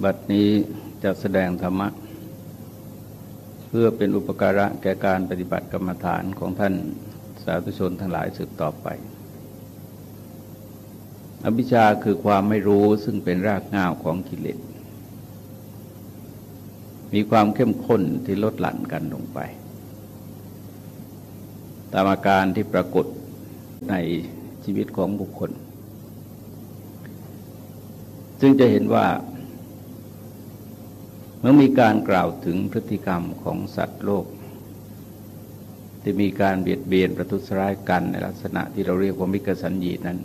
บัดนี้จะแสดงธรรมะ เพื่อเป็นอุปการะแก่การปฏิบัติกรรมฐานของท่านสาธุชนทั้งหลายสืบต่อไป อภิชาคือความไม่รู้ซึ่งเป็นรากง่าวของกิเลส มีความเข้มข้นที่ลดหลั่นกันลงไป ตามอาการที่ปรากฏในชีวิตของบุคคล ซึ่งจะเห็นว่า เมื่อมีการกล่าวถึงพฤติกรรมของสัตว์โลก ที่มีการเบียดเบียนประทุษร้ายกันในลักษณะที่เราเรียกว่ามิกสัญญีนั้น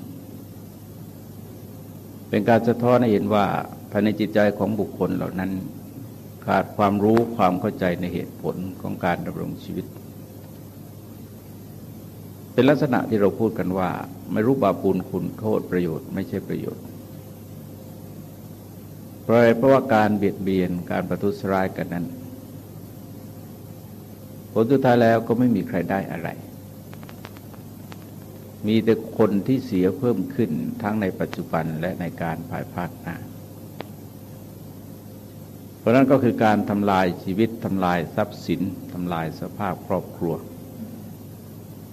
เป็นการสะท้อนให้เห็นว่าภายในจิตใจของบุคคลเหล่านั้น ขาดความรู้ความเข้าใจในเหตุผลของการดำรงชีวิต เป็นลักษณะที่เราพูดกันว่า ไม่รู้บาปูลคุณโทษประโยชน์ ไม่ใช่ประโยชน์ เพราะเพราะว่าการเบียดเบียนการประทุษร้ายกันนั้นผลสุดท้ายแล้วก็ไม่มีใครได้อะไร มีแต่คนที่เสียเพิ่มขึ้นทั้งในปัจจุบันและในการภายภาคหน้า เพราะนั้นก็คือการทำลายชีวิตทำลายทรัพย์สินทำลายสภาพครอบครัว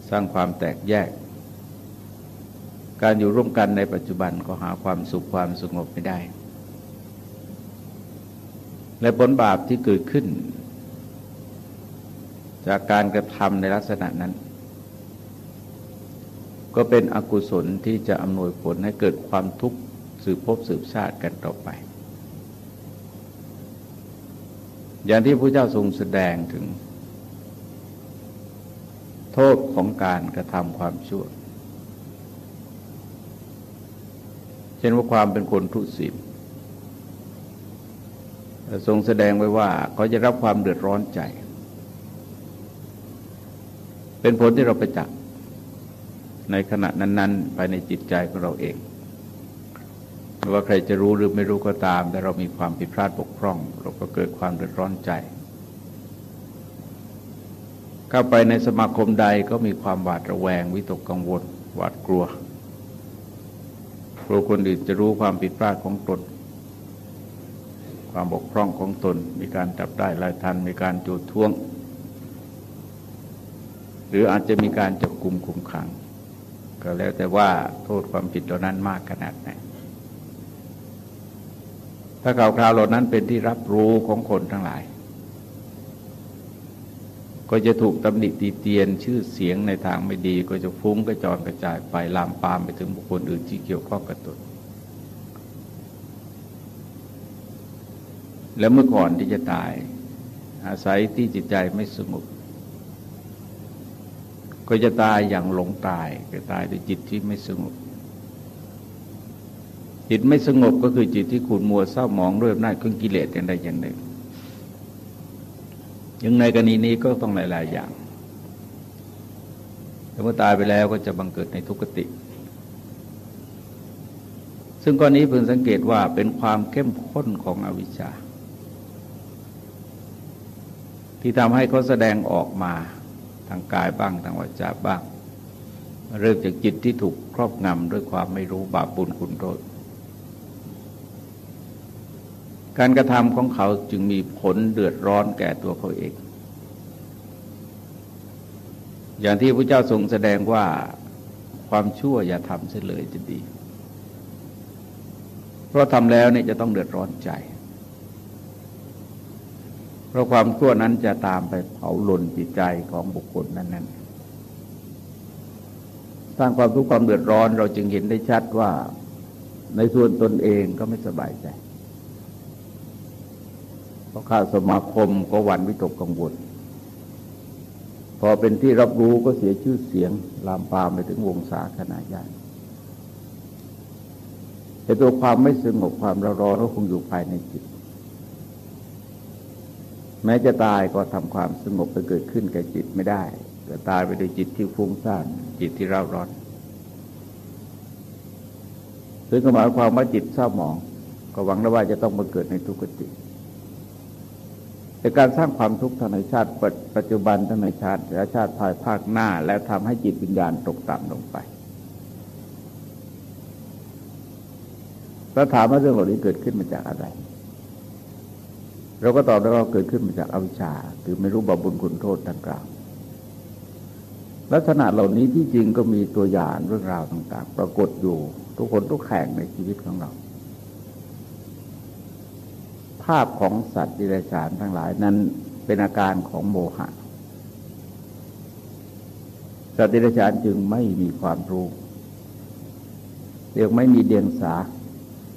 สร้างความแตกแยก การอยู่ร่วมกันในปัจจุบันก็หาความสุขความสงบไม่ได้ และผลบาปที่เกิดขึ้น จากการกระทำในลักษณะนั้น ก็เป็นอกุศลที่จะอำนวยผลให้เกิดความทุกข์สืบพบสืบชาติกันต่อไป อย่างที่พระเจ้าทรงแสดงถึง โทษของการกระทำความชั่ว เช่นว่าความเป็นคนทุศีล ทรงแสดงไว้ว่าเขาจะรับความเดือดร้อนใจ เป็นผลที่เราไปจักในขณะนั้น ๆ ไปในจิตใจของเราเองว่าใครจะรู้หรือไม่รู้ก็ตาม แต่เรามีความผิดพลาดบกพร่อง เราก็เกิดความเดือดร้อนใจ เข้าไปในสมาคมใดก็มีความหวาดระแวง วิตกกังวล หวาดกลัวกลัวคนอื่นจะรู้ความผิดพลาดของตน ความบกพร่องของตน มีการจับได้ลายทัน มีการจูดท้วง หรืออาจจะมีการจับกลุ่มคุมขัง ก็แล้วแต่ว่าโทษความผิดเหล่านั้นมากขนาดไหนถ้าข่าวคราวเหล่านั้นเป็นที่รับรู้ของคนทั้งหลาย ก็จะถูกตำหนิตีเตียนชื่อเสียงในทางไม่ดี ก็จะฟุ้งกระจรกระจายไปลามปามไปถึงบุคคลอื่นที่เกี่ยวข้องกับตน แล้วเมื่อก่อนที่จะตาย อาศัยที่จิตใจไม่สงบก็จะตายอย่างหลงตายก็ตายด้วยจิตที่ไม่สงบ จิตไม่สงบก็คือจิตที่ขุ่นมัวเศร้าหมองด้วยอำนาจของกิเลสอย่างใดอย่างหนึ่งยังในกรณีนี้ก็ต้องหลาย ๆ อย่างแต่เมื่อตายไปแล้วก็จะบังเกิดในทุกขติ ซึ่งกรณีเพิ่งสังเกตว่าเป็นความเข้มข้นของอวิชชา ที่ทำให้เขาแสดงออกมาทางกายบ้างทางวาจาบ้าง เริ่มจากจิตที่ถูกครอบงำด้วยความไม่รู้บาปบุญคุณโทษการกระทำของเขาจึงมีผลเดือดร้อนแก่ตัวเขาเอง อย่างที่พระเจ้าทรงแสดงว่าความชั่วอย่าทำเสียเลยจะดี เพราะทำแล้วเนี่ยจะต้องเดือดร้อนใจ เพราะความชั่วนั้นจะตามไปเผาหล่นจิตใจของบุคคลนั้นๆสร้างความทุกข์ความเดือดร้อนเราจึงเห็นได้ชัดว่าในส่วนตนเองก็ไม่สบายใจเพราะข้าสมาคมก็หวั่นวิตกกังวลพอเป็นที่รับรู้ก็เสียชื่อเสียง ลามปามไปถึงวงศาขนาดใหญ่แต่ตัวความไม่สงบความระร้อนก็คงอยู่ภายในจิต แม้จะตายก็ทำความสงบไปเกิดขึ้นแก่จิตไม่ได้จะตายไปด้วยจิตที่ฟุ้งซ่านจิตที่เร่าร้อนซึ่งหมายความว่าจิตเศร้าหมอง ก็หวังได้ว่าจะต้องมาเกิดในทุกขติแต่การสร้างความทุกข์ทางในชาติปัจจุบันทางในชาติและชาติภายภาคหน้า และทำให้จิตวิญญาณตกต่ำลงไปถ้าถามว่าเรื่องเหล่านี้เกิดขึ้นมาจากอะไร เราก็ตอบได้ว่าเกิดขึ้นมาจากอวิชชา คือไม่รู้บาบุญคุณโทษดังกล่าวลักษณะเหล่านี้ที่จริงก็มีตัวอย่างเรื่องราวต่างๆ ปรากฏอยู่ทุกคนทุกแข่งในชีวิตของเรา ภาพของสัตว์ดิเรกชันทั้งหลายนั้นเป็นอาการของโมหะ สัตว์ดิเรกชันจึงไม่มีความรู้เรียกไม่มีเดียงสา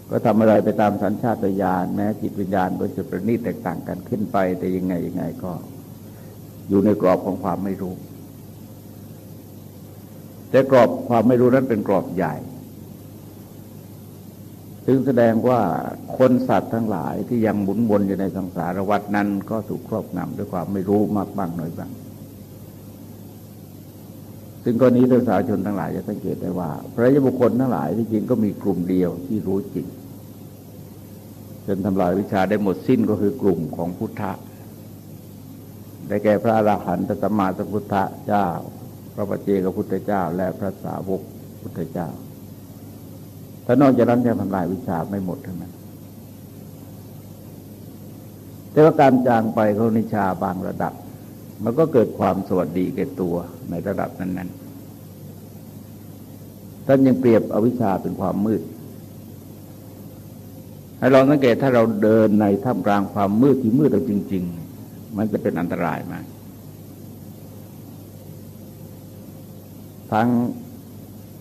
ก็ทำอะไรไปตามสัญชาตญาณแม้จิตวิญญาณโดยจุดประณีตแตกต่างกันขึ้นไปแต่ยังไงยังไงก็ อยู่ในกรอบของความไม่รู้ แต่กรอบความไม่รู้นั้นเป็นกรอบใหญ่ถึงแสดงว่าคนสัตว์ทั้งหลายที่ยังหมุนวนอยู่ในสังสารวัฏนั้น ก็ถูกครอบงำด้วยความไม่รู้มากบ้างน้อยบ้าง ซึ่งกรณีท่านสาชนทั้งหลายจะสังเกตได้ว่า พระยบุคคลทั้งหลายที่จริงก็มีกลุ่มเดียวที่รู้จริงจนทำลายวิชาได้หมดสิ้นก็คือกลุ่มของพุทธะได้แก่พระอรหันตสัมมาสัมพุทธเจ้า พระปเจกพุทธเจ้า และพระสาวกพุทธเจ้าถ้านอกจากนั้นยังทำลายวิชาไม่หมดทั้งนั้นแต่ว่าการจางไปของนิชาบางระดับ มันก็เกิดความสวัสดีแก่ตัวในระดับนั้น ๆ ท่านยังเปรียบอวิชชาเป็นความมืด ให้เราสังเกตถ้าเราเดินในท่ามกลางความมืดที่มืดเราจริง ๆ มันจะเป็นอันตรายมาก ทั้ง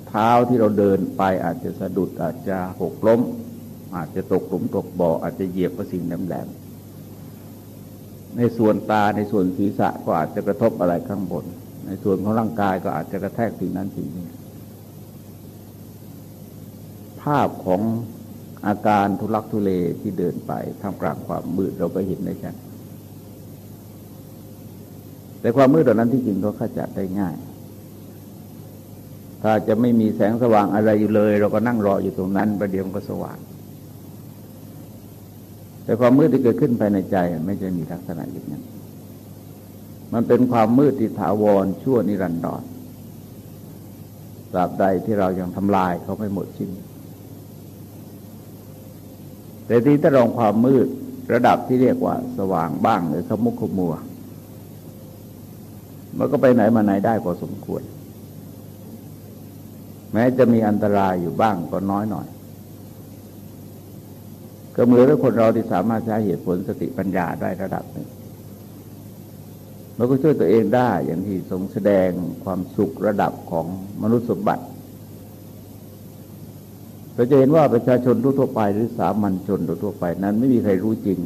เท้าที่เราเดินไปอาจจะสะดุดอาจจะหกล้ม อาจจะตกหลุมตกบ่ออาจจะเหยียบกระสิ่งแหลมๆ ในส่วนตาในส่วนศีรษะก็อาจจะกระทบอะไรข้างบน ในส่วนของร่างกายก็อาจจะกระแทกสิ่งนั้นสิ่งนี้ ภาพของอาการทุลักทุเลที่เดินไปท่ามกลางความมืดเราก็เห็นได้ชัดแต่ความมืดเหล่านั้นที่จริงก็ขจัดได้ง่าย ถ้าจะไม่มีแสงสว่างอะไรอยู่เลย เราก็นั่งรออยู่ตรงนั้นประเดี๋ยวก็สว่าง แต่ความมืดที่เกิดขึ้นภายในใจไม่จะมีลักษณะอย่างนั้น มันเป็นความมืดที่ถาวรชั่วนิรันดรตราบใดที่เรายังทำลายเขาไม่หมดสิ้น แต่ที่ถ้าลองความมืดระดับที่เรียกว่า สว่างบ้างหรือขมุขมัว มันก็ไปไหนมาไหนได้พอสมควร แม้จะมีอันตรายอยู่บ้างก็น้อยหน่อย ก็เหมือนกับคนเราที่สามารถใช้เหตุผลสติปัญญาได้ระดับหนึ่งมันก็ช่วยตัวเองได้อย่างที่ทรงแสดงความสุขระดับของมนุษย์สมบัติเราจะเห็นว่าประชาชนทั่วไปหรือสามัญชนทั่วไปนั้นไม่มีใครรู้จริง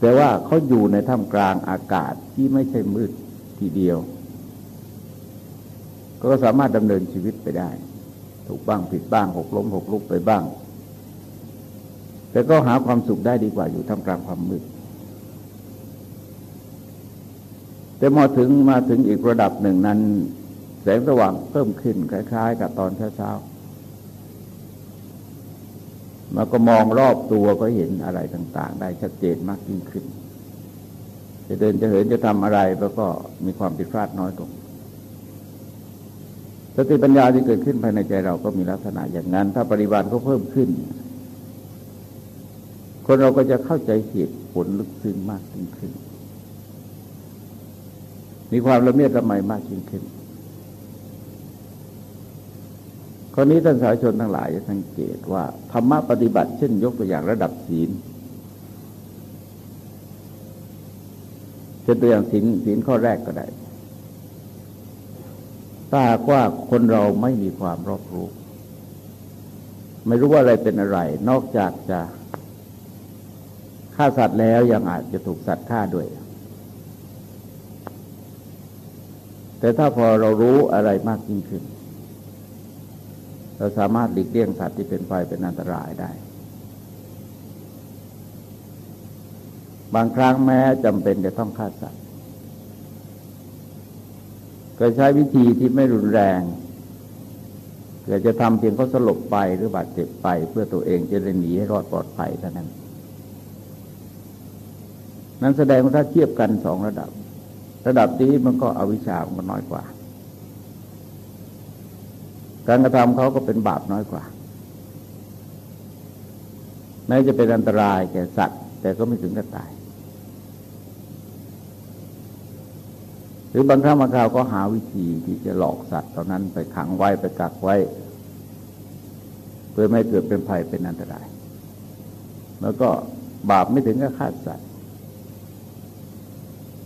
แต่ว่าเขาอยู่ในท่ามกลางอากาศที่ไม่ใช่มืดทีเดียว ก็สามารถดำเนินชีวิตไปได้ ถูกบ้างผิดบ้างหกล้มหกลุกไปบ้าง แต่ก็หาความสุขได้ดีกว่าอยู่ท่ามกลางความมืด แต่มาถึงมาถึงอีกระดับหนึ่งนั้น แสงสว่างเพิ่มขึ้นคล้าย ๆ กับตอนเช้าๆมาก็มองรอบตัวก็เห็นอะไรต่าง ๆ ได้ชัดเจนมากยิ่งขึ้น จะเดินจะเหินจะทำอะไรแล้วก็มีความผิดพลาดน้อยลงสติปัญญาที่เกิดขึ้นภายในใจเราก็มีลักษณะอย่างนั้น ถ้าปริบัติก็เพิ่มขึ้น คนเราก็จะเข้าใจเหตุผลลึกซึ้งมากยิ่งขึ้น มีความละเมียดละไมมากยิ่งขึ้นคราวนี้ท่านสาชนทั้งหลายจะสังเกตว่าธรรมะปฏิบัติเช่นยกตัวอย่างระดับศีลเช่นตัวอย่างศีลศีลข้อแรกก็ได้ถ้าหากว่าคนเราไม่มีความรอบรู้ ไม่รู้ว่าอะไรเป็นอะไร นอกจากจะ ฆ่าสัตว์แล้วยังอาจจะถูกสัตว์ฆ่าด้วย แต่ถ้าพอเรารู้อะไรมากยิ่งขึ้น เราสามารถหลีกเลี่ยงสัตว์ที่เป็นไฟเป็นอันตรายได้ บางครั้งแม้จำเป็นจะต้องฆ่าสัตว์ ก็ใช้วิธีที่ไม่รุนแรงเกิดจะทำเพียงเขาสลบไปหรือบาดเจ็บไปเพื่อตัวเองจะได้หนีให้รอดปลอดภัยเท่านั้น นั้นแสดงว่าถ้าเทียบกันสองระดับ ระดับนี้มันก็อวิชามันน้อยกว่า การกระทำเขาก็เป็นบาปน้อยกว่า แม้จะเป็นอันตรายแก่สัตว์ แต่ก็ไม่ถึงกับตาย หรือบางครั้งบางคราวก็หาวิธีที่จะหลอกสัตว์ตอนนั้นไปขังไว้ไปกักไว้ เพื่อไม่เกิดเป็นภัยเป็นอันตราย แล้วก็บาปไม่ถึงกับฆ่าสัตว์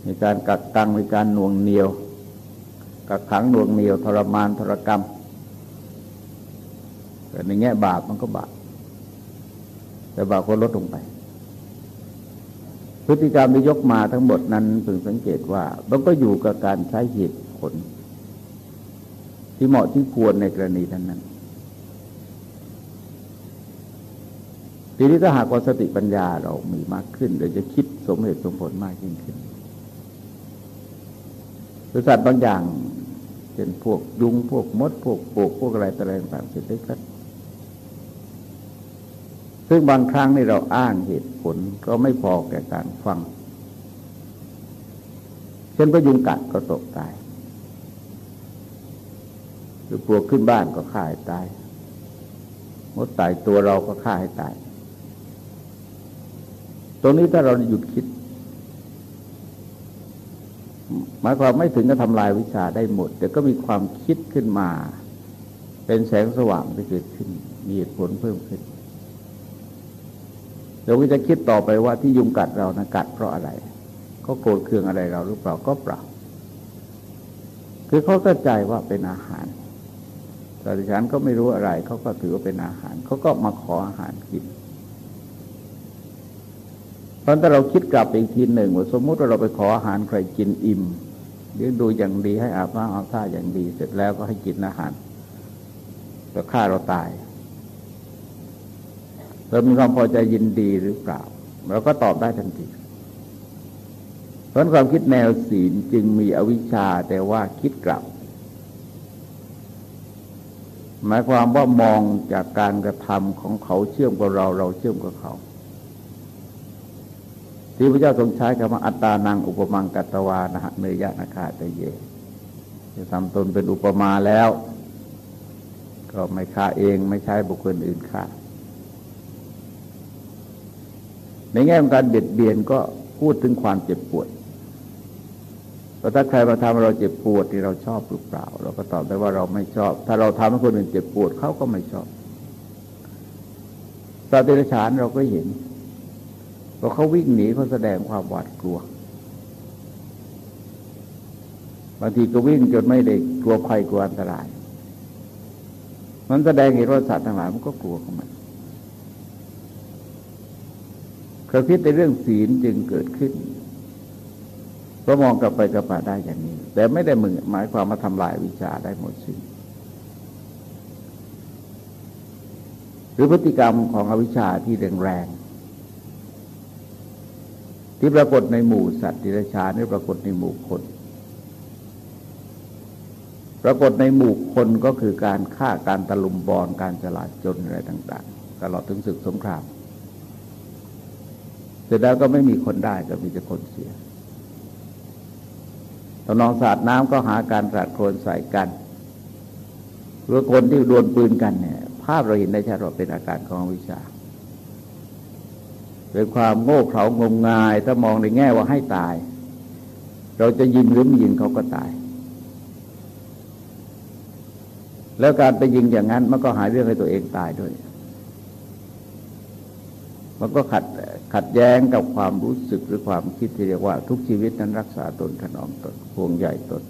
มีการกักกังมีการหน่วงเหนียว กักขังหน่วงเหนียวทรมานทรกรรมแต่ในแง่บาปมันก็บาปแต่บาปก็ลดลงไป พฤติกรรมที่ยกมาทั้งหมดนั้นพึงสังเกตว่ามันก็อยู่กับการใช้เหตุผล ที่เหมาะที่ควรในกรณีนั้นนั้นทีนี้ถ้าหากว่าสติปัญญาเรามีมากขึ้นเราจะคิดสมเหตุสมผลมากยิ่งขึ้น สัตว์บางอย่างเช่นพวกยุงพวกมด พวกปลวกพวกอะไรต่างต่างๆสิ่งเล็กซึ่งบางครั้งนี่เราอ้างเหตุผลก็ไม่พอแก่การฟัง เช่นพระยุงกัดก็ตกตายหรือปลวกขึ้นบ้านก็ฆ่าให้ตายมดตายตัวเราก็ฆ่าให้ตาย ตรงนี้ถ้าเราหยุดคิด หมายความไม่ถึงกับทำลายวิชาได้หมด แต่ก็มีความคิดขึ้นมา เป็นแสงสว่างที่เกิดขึ้น มีเหตุผลเพิ่มขึ้นเราก็จะคิดต่อไปว่าที่ยุงกัดเรานะกัดเพราะอะไรเขาโกรธเคืองอะไรเราหรือเปล่าก็เปล่า คือเขาเข้าใจว่าเป็นอาหารแต่ฉันก็ไม่รู้อะไรเขาก็ถือว่าเป็นอาหารเขาก็มาขออาหารกิน ราะถ้าเราคิดกลับอีกทีหนึ่งว่าสมมุติว่าเราไปขออาหารใครกินอิ่มเลี้ยงดูอย่างดีให้อาบน้ำอาบท่าอย่างดี เสร็จแล้วก็ให้กินอาหารก็ฆ่าเราตายเรามีความพอใจยินดีหรือเปล่าเราก็ตอบได้ทันทีเพราะความคิดแนวศีลจึงมีอวิชชาแต่ว่าคิดกลับ หมายความว่ามองจากการกระทำของเขาเชื่อมกับเราเราเชื่อมกับเขา ที่พระเจ้าทรงใช้คำว่าอัตตานังอุปมังกัตวานะเนยะนาคาตเยจะทำตนเป็นอุปมาแล้ว ก็ไม่ฆ่าเองไม่ใช้บุคคลอื่นฆ่าในแง่ของการเบียดเบียนก็พูดถึงความเจ็บปวดเพราถ้าใครมาทำเราเจ็บปวดที่เราชอบหรือเปล่า เราก็ตอบได้ว่าเราไม่ชอบ ถ้าเราทำให้คนอื่นเจ็บปวดเขาก็ไม่ชอบสัตว์เดรัจฉานเราก็เห็น พอเขาวิ่งหนีเขาแสดงความหวาดกลัวบางทีก็วิ่งจนไม่ได้กลัวภัยกลัวอันตราย มันแสดงเห็นว่าสัตว์ทั้งหลายมันก็กลัวของมันเขาคิดในเรื่องศีลจึงเกิดขึ้นก็มองกลับไปกลับมาได้อย่างนี้ แต่ไม่ได้มึงหมายความมาทำลายวิชาได้หมดสิ้นหรือพฤติกรรมของอวิชชาที่แรง ที่ปรากฏในหมู่สัตว์ดิรชานี่ปรากฏในหมู่คน ปรากฏในหมู่คนก็คือการฆ่าการตะลุมบอลการจลาจลอะไรต่าง ๆ ตลอดถึงศึกสงครามเสร็จแล้วก็ไม่มีคนได้ก็มีแต่คนเสียตอนนองสาดน้ำก็หาการสาดโคลนใส่กันหรือคนที่ดวลปืนกันเนี่ย ภาพเราเห็นได้ชัดว่าเป็นอาการของวิชา เป็นความโง่เขลางมงาย ถ้ามองในแง่ว่าให้ตาย เราจะยิงหรือไม่ยิงเขาก็ตาย แล้วการไปยิงอย่างนั้นมันก็หายเรื่องให้ตัวเองตายด้วย มันก็ขัดขัดแย้งกับความรู้สึกหรือความคิดที่เรียกว่า ทุกชีวิตนั้นรักษาตนถนอมตนห่วงใหญ่ตน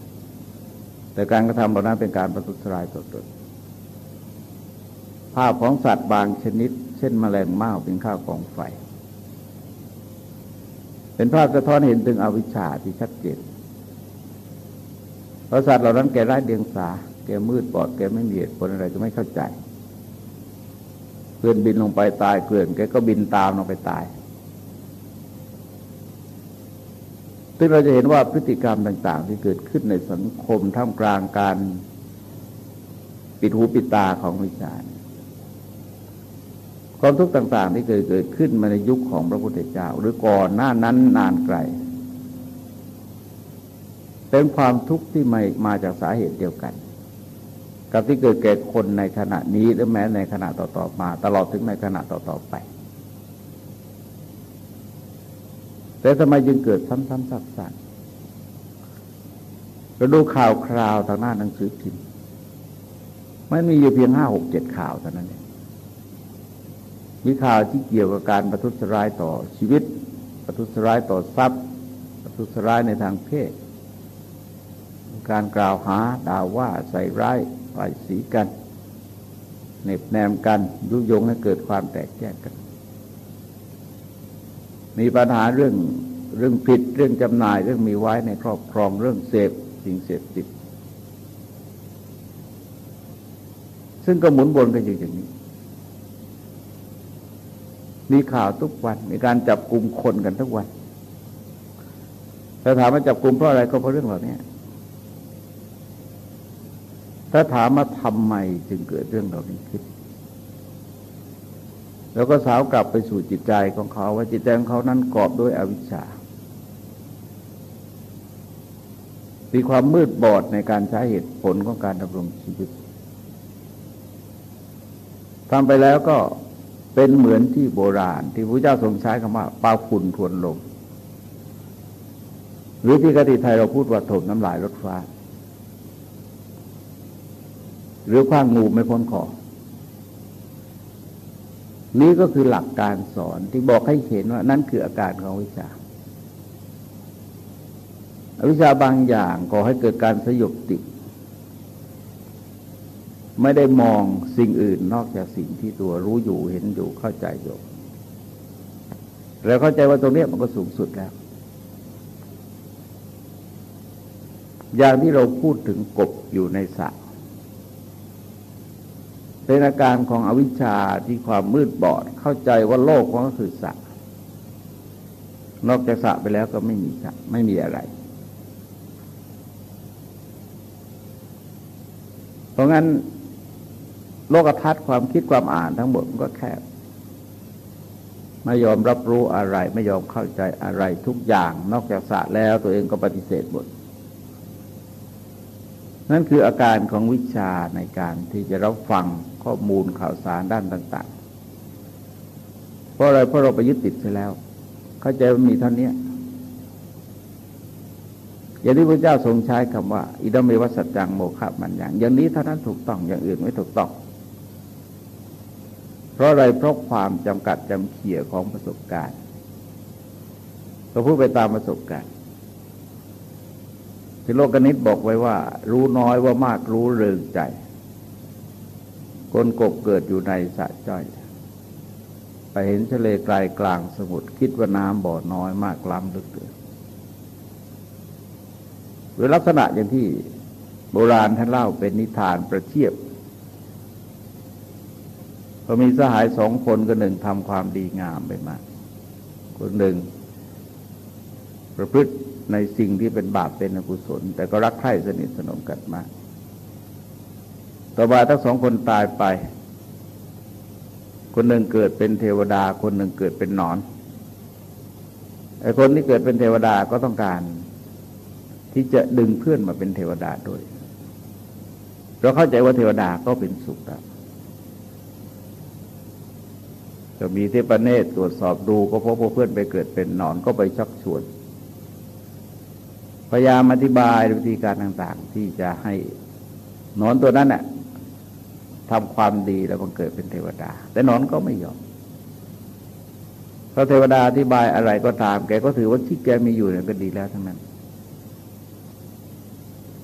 แต่การกระทำเหล่านั้นเป็นการประทุษร้ายตนตนภาพของสัตว์บางชนิด เช่นแมลงเม่าเป็นข้าวของไฟ เป็นภาพสะท้อนเห็นถึงอวิชชาที่ชัดเจนเพราะสัตว์เหล่านั้นแกไร้เดียงสา แกมืดบอด แกไม่มีเหตุผลอะไรก็ไม่เข้าใจ เพื่อนบินลงไปตายเกลื่อนแกก็บินตามลงไปตาย ซึ่งเราจะเห็นว่าพฤติกรรมต่าง ๆ ที่เกิดขึ้นในสังคมท่ามกลางการปิดหูปิดตาของวิชา ความทุกข์ต่างๆ ที่เคยเกิดขึ้นมาในยุคของพระพุทธเจ้า หรือก่อนหน้านั้นนานไกล เป็นความทุกข์ที่ไมามาจากสาเหตุเดียวกัน กับที่เกิดแก่คนในขณะนี้หรือแม้ในขณะต่อๆมา ตลอดถึงในขณะต่อๆไป แต่ทำไมจึงเกิดซ้ำๆซักๆเราดูข่าวคราวทางหน้าหนังสือพิมพ์มันมีอยู่เพียงห้าหกเจ็ดข่าวเท่านั้นเอง มีข่าวที่เกี่ยวกับการประทุษร้ายต่อชีวิต ประทุษร้ายต่อทรัพย์ ประทุษร้ายในทางเพศ การกล่าวหาด่าว่าใส่ร้ายป้ายสีกันเน็บแนมกันยุยงให้เกิดความแตกแยกกัน มีปัญหาเรื่องเรื่องผิดเรื่องจำหน่ายเรื่องมีไว้ในครอบครองเรื่องเสพสิ่งเสพติด ซึ่งก็หมุนวนกันอยู่อย่างนี้ มีข่าวทุกวัน มีการจับกลุ่มคนกันทุกวันถ้าถามว่าจับกลุ่มเพราะอะไรก็เพราะเรื่องเหล่านี้ถ้าถามมาทำไมจึงเกิดเรื่องเหล่านี้ขึ้นแล้วก็สาวกลับไปสู่จิตใจของเขา ว่าจิตใจของเขานั้นกรอบด้วยอวิชชา มีความมืดบอดในการใช้เหตุผลของการดำรงชีวิตทำไปแล้วก็ เป็นเหมือนที่โบราณ ที่พระเจ้าทรงใช้คำว่าปาฝุ่นทวนลมหรือที่กติไทยเราพูดว่าถมน้ำลายรถฟ้า หรือคว้างงูไม่พ้นคอนี่ก็คือหลักการสอนที่บอกให้เห็นว่านั่นคืออาการของวิชาอวิชาบางอย่างก่อให้เกิดการสยบติด ไม่ได้มองสิ่งอื่นนอกจากสิ่งที่ตัวรู้อยู่เห็นอยู่เข้าใจอยู่แล้วเข้าใจว่าตรงนี้มันก็สูงสุดแล้ว อย่างที่เราพูดถึงกบอยู่ในสระเป็นอาการของอวิชชาที่ความมืดบอด เข้าใจว่าโลกก็คือสัตว์นอกจากสัตว์ไปแล้วก็ไม่มีสัตว์ไม่มีอะไร เพราะงั้น โลกทัศน์ความคิดความอ่านทั้งหมดมันก็แคบ ไม่ยอมรับรู้อะไร ไม่ยอมเข้าใจอะไรทุกอย่าง นอกจากสัตว์แล้วตัวเองก็ปฏิเสธหมดนั่นคืออาการของวิชาในการที่จะรับฟังข้อมูลข่าวสารด้านต่าง ๆ เพราะอะไรเพราะเราไปยึดติดไปแล้ว เข้าใจว่ามีเท่านี้อย่างที่พระเจ้าทรงใช้คำว่า อิดเมวัสจังโมฆะมันอย่าง อย่างนี้เท่านั้นถูกต้องอย่างอื่นไม่ถูกต้อง เพราะอะไรเพราะความจำกัดจำเขี่ยของประสบการณ์เราพูดไปตามประสบการณ์ที่โลกนิตบอกไว้ว่า รู้น้อยว่ามากรู้เริงใจคนกบเกิดอยู่ในสะจ้อย ไปเห็นทะเลไกลกลางสมุทรคิดว่าน้ำบ่อน้อยมากล้ำลึกเกินหรือลักษณะอย่างที่โบราณท่านเล่าเป็นนิทานประเทียบ พอมีสหายสองคนคนหนึ่งทำความดีงามไปมาก คนหนึ่ง ประพฤติในสิ่งที่เป็นบาปเป็นอกุศล แต่ก็รักใคร่สนิทสนมกันมาก ต่อมาทั้งสองคนตายไป คนหนึ่งเกิดเป็นเทวดา คนหนึ่งเกิดเป็นนอนไอ้คนที่เกิดเป็นเทวดาก็ต้องการ ที่จะดึงเพื่อนมาเป็นเทวดาด้วย เราเข้าใจว่าเทวดาก็เป็นสุขแล้ว จะมีเทพเนตตรวจสอบดูก็พบว่าเพื่อนไปเกิดเป็นนอนก็ไปชักชวน พยายามอธิบายวิธีการต่างๆ ที่จะให้นอนตัวนั้นน่ะทำความดีแล้วมันเกิดเป็นเทวดา แต่นอนก็ไม่ยอมพระเทวดาอธิบายอะไรก็ตาม แกก็ถือว่าที่แกมีอยู่เนี่ยก็ดีแล้วทั้งนั้น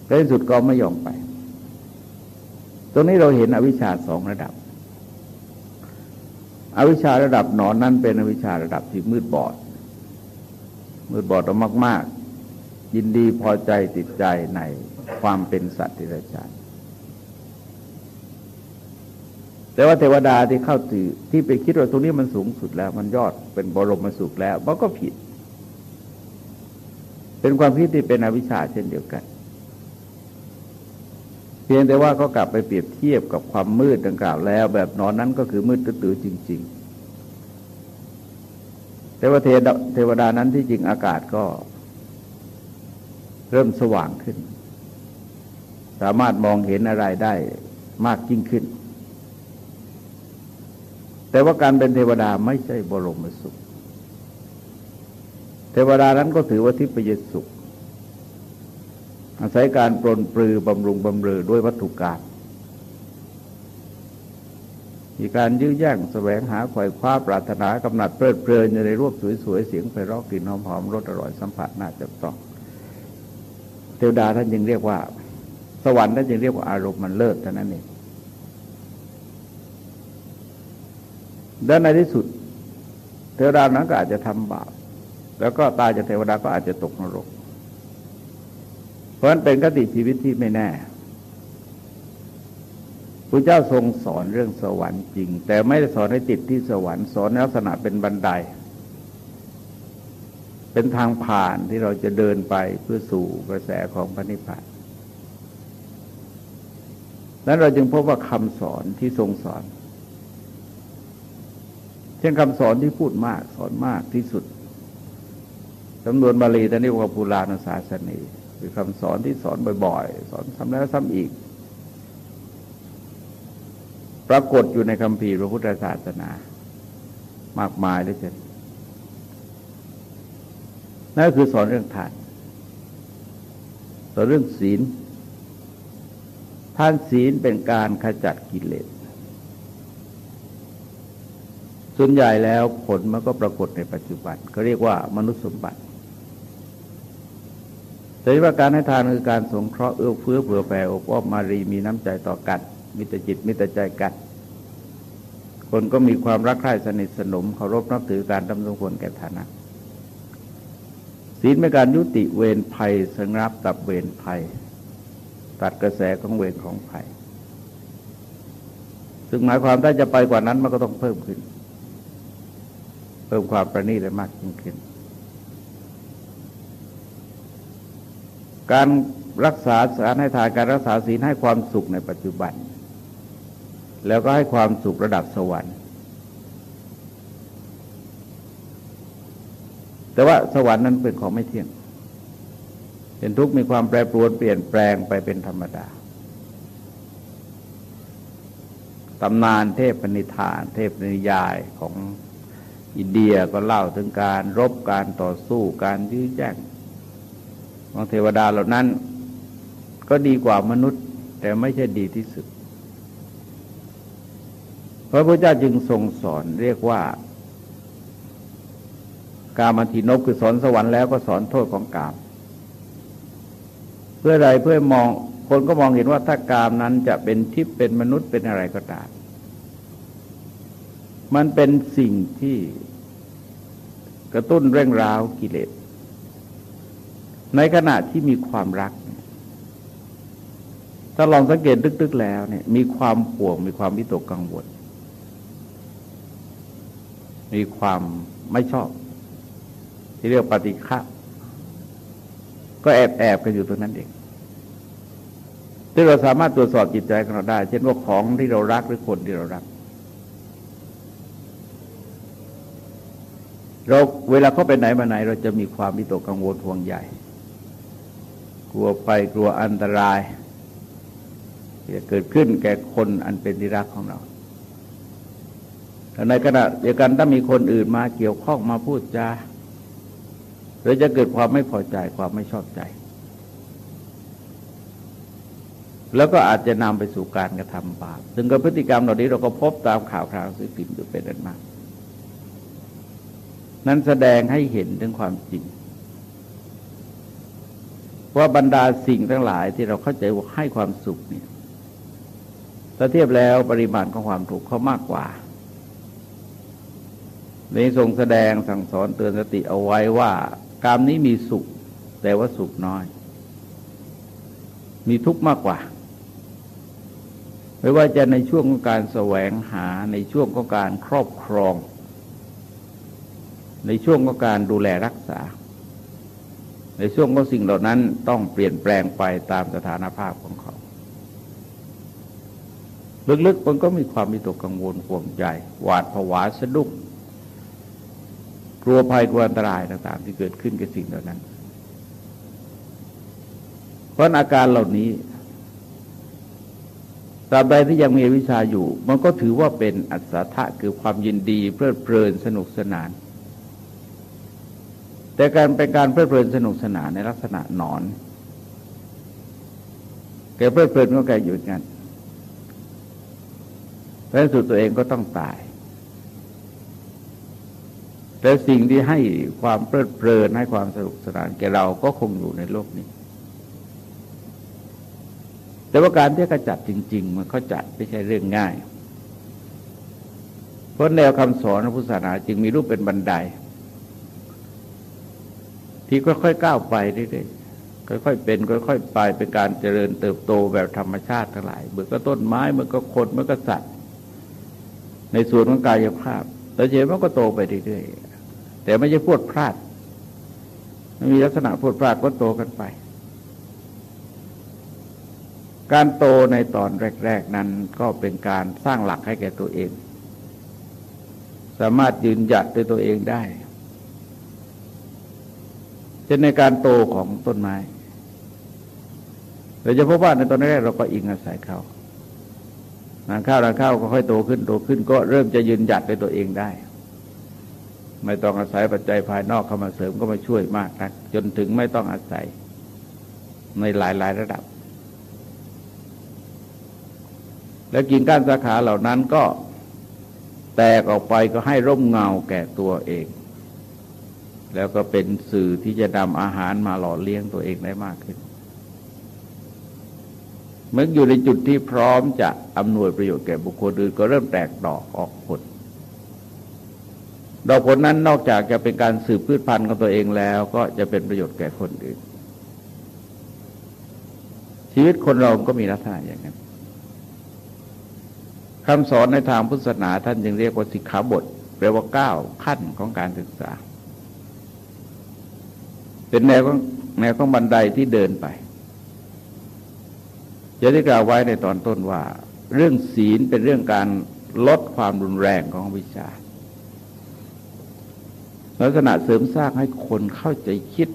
ในที่สุดก็ไม่ยอมไป ตรงนี้เราเห็นอวิชชาสองระดับ อวิชชาระดับหนอนนั้นเป็นอวิชชาระดับที่มืดบอด มืดบอดมาก ๆ ยินดีพอใจติดใจในความเป็นสัตว์ที่ไรชาติแต่ว่าเทวดาที่เข้าถือที่ไปคิดว่าตรงนี้มันสูงสุดแล้ว มันยอดเป็นบรมสุขแล้วมันก็ผิด เป็นความคิดที่เป็นอวิชชาเช่นเดียวกัน เพียงแต่ว่าก็กลับไปเปรียบเทียบกับความมืดดังกล่าวแล้ว แบบนอนนั้นก็คือมืดตื้อจริง ๆ แต่ว่าเทวดานั้นที่จริงอากาศก็ เริ่มสว่างขึ้น สามารถมองเห็นอะไรได้มากยิ่งขึ้น แต่ว่าการเป็นเทวดาไม่ใช่บรมสุข เทวดานั้นก็ถือว่าทิพยสุข อาศัยการปรนปรือบำรุงบำเรอด้วยวัตถุกรรมมีการยื้อแย่งแสวงหาไขว่คว้าปรารถนากำหนัดเพลิดเพลินในรูปสวยๆ เสียงไพเราะกลิ่นหอมๆรสอร่อยสัมผัสน่าจับต้องเทวดาท่านยังเรียกว่า สวรรค์ท่านยังเรียกว่าอารมณ์มันเลิศเท่านั้นเองด้านในที่สุด เทวดานั้นก็อาจจะทำบาปแล้วก็ตายจากเทวดาก็อาจจะตกนรก ราะฉะนั้นเป็นกติชีวิตที่ไม่แน่พระเจ้าทรงสอนเรื่องสวรรค์จริง แต่ไม่ได้สอนให้ติดที่สวรรค์สอนลักษณะเป็นบันได เป็นทางผ่านที่เราจะเดินไปเพื่อสู่กระแสของพระนิพพานนั้นเราจึงพบว่าคำสอนที่ทรงสอน เช่นคำสอนที่พูดมากสอนมากที่สุดจำนวนบาลีตอนนี้ว่าปุราณศาสนี คือคำสอนที่สอนบ่อยๆ สอนซ้ำแล้วซ้ำอีก ปรากฏอยู่ในคำภีพระพุทธศาสนา มากมายเลยเช่นนั่นคือสอนเรื่องทานสอนเรื่องศีลทานศีลเป็นการขจัดกิเลสส่วนใหญ่แล้วผลมันก็ปรากฏในปัจจุบันเขาเรียกว่ามนุษย์สมบัติ แต่ว่าการให้ทานคือการสงเคราะห์เอื้อเฟื้อเผื่อแผ่อบอ้อมมารีมีน้ำใจต่อกันมิตรจิตมิตรใจกันคนก็มีความรักใคร่สนิทสนมเคารพนับถือการดำรงควรแก่ฐานะศีลเป็นการยุติเวรภัยสงับตับเวรภัย ตัดกระแสของเวรของภัย ซึ่งหมายความถ้าจะไปกว่านั้นมันก็ต้องเพิ่มขึ้น เพิ่มความประณีตและมากยิ่งขึ้น การรักษาสารให้ทานการรักษาศีลให้ความสุขในปัจจุบัน แล้วก็ให้ความสุขระดับสวรรค์ แต่ว่าสวรรค์นั้นเป็นของไม่เที่ยง เป็นทุกข์มีความแปรปรวนเปลี่ยนแปลงไปเป็นธรรมดาตำนานเทพนิทาน เทพนิยายของอินเดียก็เล่าถึงการรบการต่อสู้การยื้อแย่ง ของเทวดาเหล่านั้น ก็ดีกว่ามนุษย์ แต่ไม่ใช่ดีที่สุด พระพุทธเจ้าจึงทรงสอนเรียกว่า กามาทินบคือสอนสวรรค์แล้วก็สอนโทษของกาม เพื่ออะไรเพื่อมองคนก็มองเห็นว่าถ้ากามนั้นจะเป็นทิพย์เป็นมนุษย์เป็นอะไรก็ตามมันเป็นสิ่งที่กระตุ้นเร่งร้าวกิเลส ในขณะที่มีความรัก ถ้าลองสังเกตตึกๆแล้วเนี่ย มีความห่วง มีความวิตกกังวล มีความไม่ชอบ ที่เรียกปฏิฆะก็แอบแอบกันอยู่ตรงนั้นเองที่เราสามารถตรวจสอบจิตใจของเราได้ เช่นว่าของที่เรารักหรือคนที่เรารัก เราเวลาเขาไปไหนมาไหน เราจะมีความวิตกกังวลห่วงใหญ่ กลัวไปกลัวอันตรายจะเกิดขึ้นแก่คนอันเป็นที่รักของเราแต่ในขณะเดียวกันถ้ามีคนอื่นมาเกี่ยวข้องมาพูดจาหรือจะเกิดความไม่พอใจความไม่ชอบใจ แล้วก็อาจจะนำไปสู่การกระทำบาปซึ่งกับพฤติกรรมเหล่านี้เราก็พบตามข่าวคราวสื่อพิมพ์อยู่เป็นอันมาก นั้นแสดงให้เห็นถึงความจริง ว่าบรรดาสิ่งทั้งหลายที่เราเข้าใจว่าให้ความสุขเนี่ยถ้าเทียบแล้วปริมาณของความถูกเขามากกว่าในทรงแสดงสั่งสอนเตือนสติเอาไว้ว่า กามนี้มีสุข แต่ว่าสุขน้อย มีทุกข์มากกว่า ไม่ว่าจะในช่วงของการแสวงหาในช่วงของการครอบครอง ในช่วงของการดูแลรักษา ในช่วงของสิ่งเหล่านั้นต้องเปลี่ยนแปลงไปตามสถานภาพของเขา ลึกๆมันก็มีความมีตกกังวลห่วงใจ หวาดผวาสะดุ้งกลัวภัยกลัวอันตรายต่าง ๆ ที่เกิดขึ้นกับสิ่งเหล่านั้น เพราะอาการเหล่านี้ตราบใดที่ยังมีวิชาอยู่ มันก็ถือว่าเป็นอัศทะคือความยินดีเพลิดเพลินสนุกสนาน แต่การเป็นการเพลิดเพลินสนุกสนานในลักษณะนอน แกเพลิดเพลินก็แกหยุดงันแล้วสุดตัวเองก็ต้องตายแต่สิ่งที่ให้ความเพลิดเพลินให้ความสนุกสนานแก่เราก็คงอยู่ในโลกนี้ แต่ว่าการที่กระจัดจริง ๆ มันเขาจัดไม่ใช่เรื่องง่าย เพราะแนวคำสอนของพุทธศาสนาจึงมีรูปเป็นบันได ที่ค่อยๆก้าวไปเรื่อยๆค่อยๆเป็น ค่อย ๆ ไปเป็นการเจริญเติบโตแบบธรรมชาติทั้งหลายเมื่อก็ต้นไม้เมื่อก็คนเมื่อก็สัตว์ ในส่วนของกายภาพแต่เจมันก็โตไปเรื่อยๆแต่ไม่ใช่พูดพลาดมีลักษณะพูดพลาดก็โตกันไป การโตในตอนแรก ๆ นั้นก็เป็นการสร้างหลักให้แก่ตัวเอง สามารถยืนหยัดด้วยตัวเองได้ เช่นในการโตของต้นไม้เราจะพบว่าในตอนแรกเราก็อิงอาศัยเขานาข้าวนาข้าวก็ค่อยโตขึ้นโตขึ้นก็เริ่มจะยืนหยัดด้วยตัวเองได้ ไม่ต้องอาศัยปัจจัยภายนอกเข้ามาเสริมก็มาช่วยมากนักจนถึงไม่ต้องอาศัยในหลายหลายระดับ แล้วกิ่งก้านสาขาเหล่านั้นก็แตกออกไปก็ให้ร่มเงาแก่ตัวเอง แล้วก็เป็นสื่อที่จะนำอาหารมาหล่อเลี้ยงตัวเองได้มากขึ้นเมื่ออยู่ในจุดที่พร้อมจะอำนวยประโยชน์แก่บุคคลอื่นก็เริ่มแตกดอกออกผล ดอกผลนั้นนอกจากจะเป็นการสืบพืชพันธุ์ของตัวเองแล้ว ก็จะเป็นประโยชน์แก่คนอื่น ชีวิตคนเราก็มีลักษณะอย่างนั้นคำสอนในทางพุทธศาสนาท่านจึงเรียกว่าสิกขาบทแปลว่าเก้าขั้นของการศึกษา เป็นแนวของแนวของบันไดที่เดินไปจะได้กล่าวไว้ในตอนต้นว่า เรื่องศีลเป็นเรื่องการลดความรุนแรงของวิชา ลักษณะเสริมสร้างให้คนเข้าใจคิด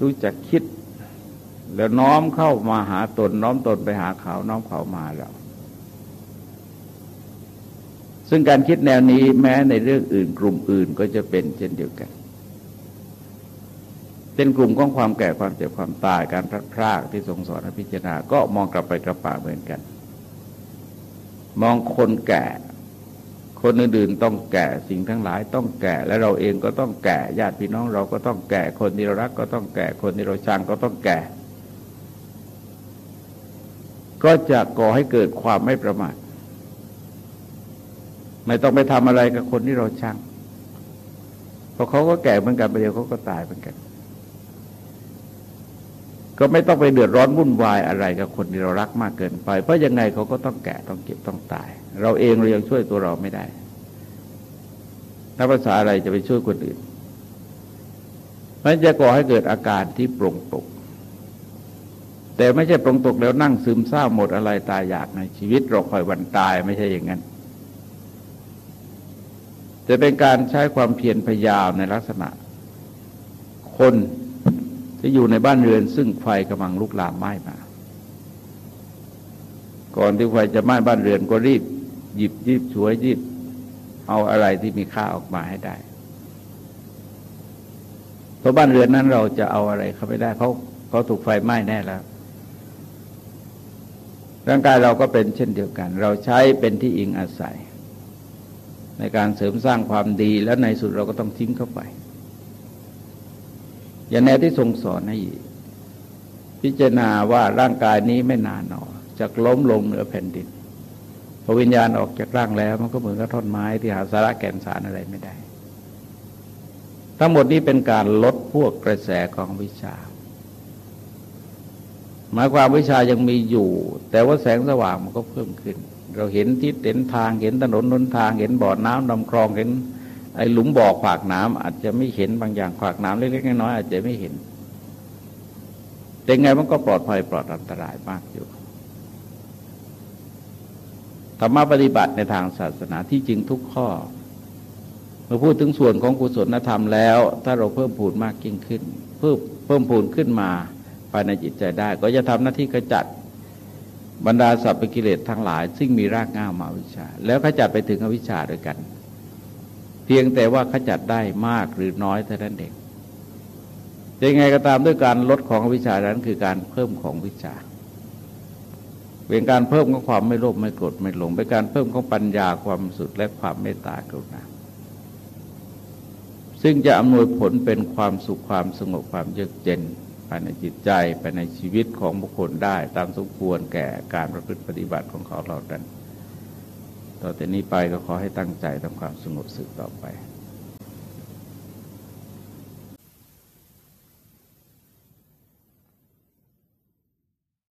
รู้จักคิด แล้วน้อมเข้ามาหาตน น้อมตนไปหาเขาน้อมเขามาเราซึ่งการคิดแนวนี้แม้ในเรื่องอื่นกลุ่มอื่นก็จะเป็นเช่นเดียวกัน เป็นกลุ่มของความแก่ความเจ็บความตายการพลัดพรากที่ทรงสอนพิจารณาก็มองกลับไปกระป่าเหมือนกัน มองคนแก่ คนอื่นๆต้องแก่สิ่งทั้งหลายต้องแก่ และเราเองก็ต้องแก่ญาติพี่น้องเราก็ต้องแก่คนที่เรารักก็ต้องแก่คนที่เราชังก็ต้องแก่ ก็จะก่อให้เกิดความไม่ประมาทไม่ต้องไปทำอะไรกับคนที่เราชังเพราะเขาก็แก่เหมือนกันไปเดียวเขาก็ตายเหมือนกัน ก็ไม่ต้องไปเดือดร้อนวุ่นวายอะไรกับคนที่เรารักมากเกินไป เพราะยังไงเขาก็ต้องแก่ต้องเก็บต้องตาย เราเองเรายังช่วยตัวเราไม่ได้นักภาษาอะไรจะไปช่วยคนอื่นมันจะก่อให้เกิดอาการที่ปรงตก แต่ไม่ใช่ปรงตกแล้วนั่งซึมเศร้าหมดอะไรตายอยากในชีวิตเราคอยวันตายไม่ใช่อย่างนั้นจะเป็นการใช้ความเพียรพยายามในลักษณะ คน ที่อยู่ในบ้านเรือนซึ่งไฟกำลังลุกลามไหม้มา ก่อนที่ไฟจะไหม้บ้านเรือนก็รีบ หยิบยิบช่วยยิบ เอาอะไรที่มีค่าออกมาให้ได้เพราะบ้านเรือนนั้นเราจะเอาอะไรเขาไม่ได้เขาเขาถูกไฟไหม้แน่แล้วร่างกายเราก็เป็นเช่นเดียวกัน เราใช้เป็นที่อิงอาศัย ในการเสริมสร้างความดีแล้วในสุดเราก็ต้องทิ้งเข้าไป อย่างแนวที่ทรงสอนให้พิจารณาว่าร่างกายนี้ไม่นานหนอจะล้มลงเหนือแผ่นดินพอวิญญาณออกจากร่างแล้ว มันก็เหมือนกับท่อนไม้ที่หาสาระแก่นสารอะไรไม่ได้ ทั้งหมดนี้เป็นการลดพวกกระแสของวิชา หมายความวิชายังมีอยู่ แต่ว่าแสงสว่างมันก็เพิ่มขึ้น เราเห็นทิศเห็นทางเห็นถนนนนทางเห็นบ่อน้ำลำคลองเห็น ไอ้หลุมบ่อขวากน้ำอาจจะไม่เห็นบางอย่างขวากน้ำเล็กๆน้อยๆอาจจะไม่เห็น แต่ไงมันก็ปลอดภัยปลอดอันตรายมากอยู่ธรรมะปฏิบัติในทางศาสนาที่จริงทุกข้อเมื่อพูดถึงส่วนของกุศลธรรมแล้ว ถ้าเราเพิ่มพูนมากยิ่งขึ้น เพิ่มเพิ่มพูนขึ้นมาภายในจิตใจได้ ก็จะทำหน้าที่ขจัดบรรดาสัพพกิเลสทั้งหลาย ซึ่งมีรากง่ามาวิชา แล้วขจัดไปถึงอวิชชาด้วยกัน เพียงแต่ว่าขจัดได้มากหรือน้อยเท่านั้นเองยังไงก็ตามด้วยการลดของวิชานั้นคือการเพิ่มของวิชา เป็นการเพิ่มของความไม่โลภไม่โกรธไม่หลง เป็นการเพิ่มของปัญญาความสุดและความเมตตากรุณาซึ่งจะอำนวยผลเป็นความสุขความสงบความเยือกเย็นภายในจิตใจภายในชีวิตของบุคคลได้ตามสมควรแก่การประพฤติปฏิบัติของเขาเราดัน ต่อแต่นี้ไปก็ขอให้ตั้งใจทำความสงบสึกต่อไป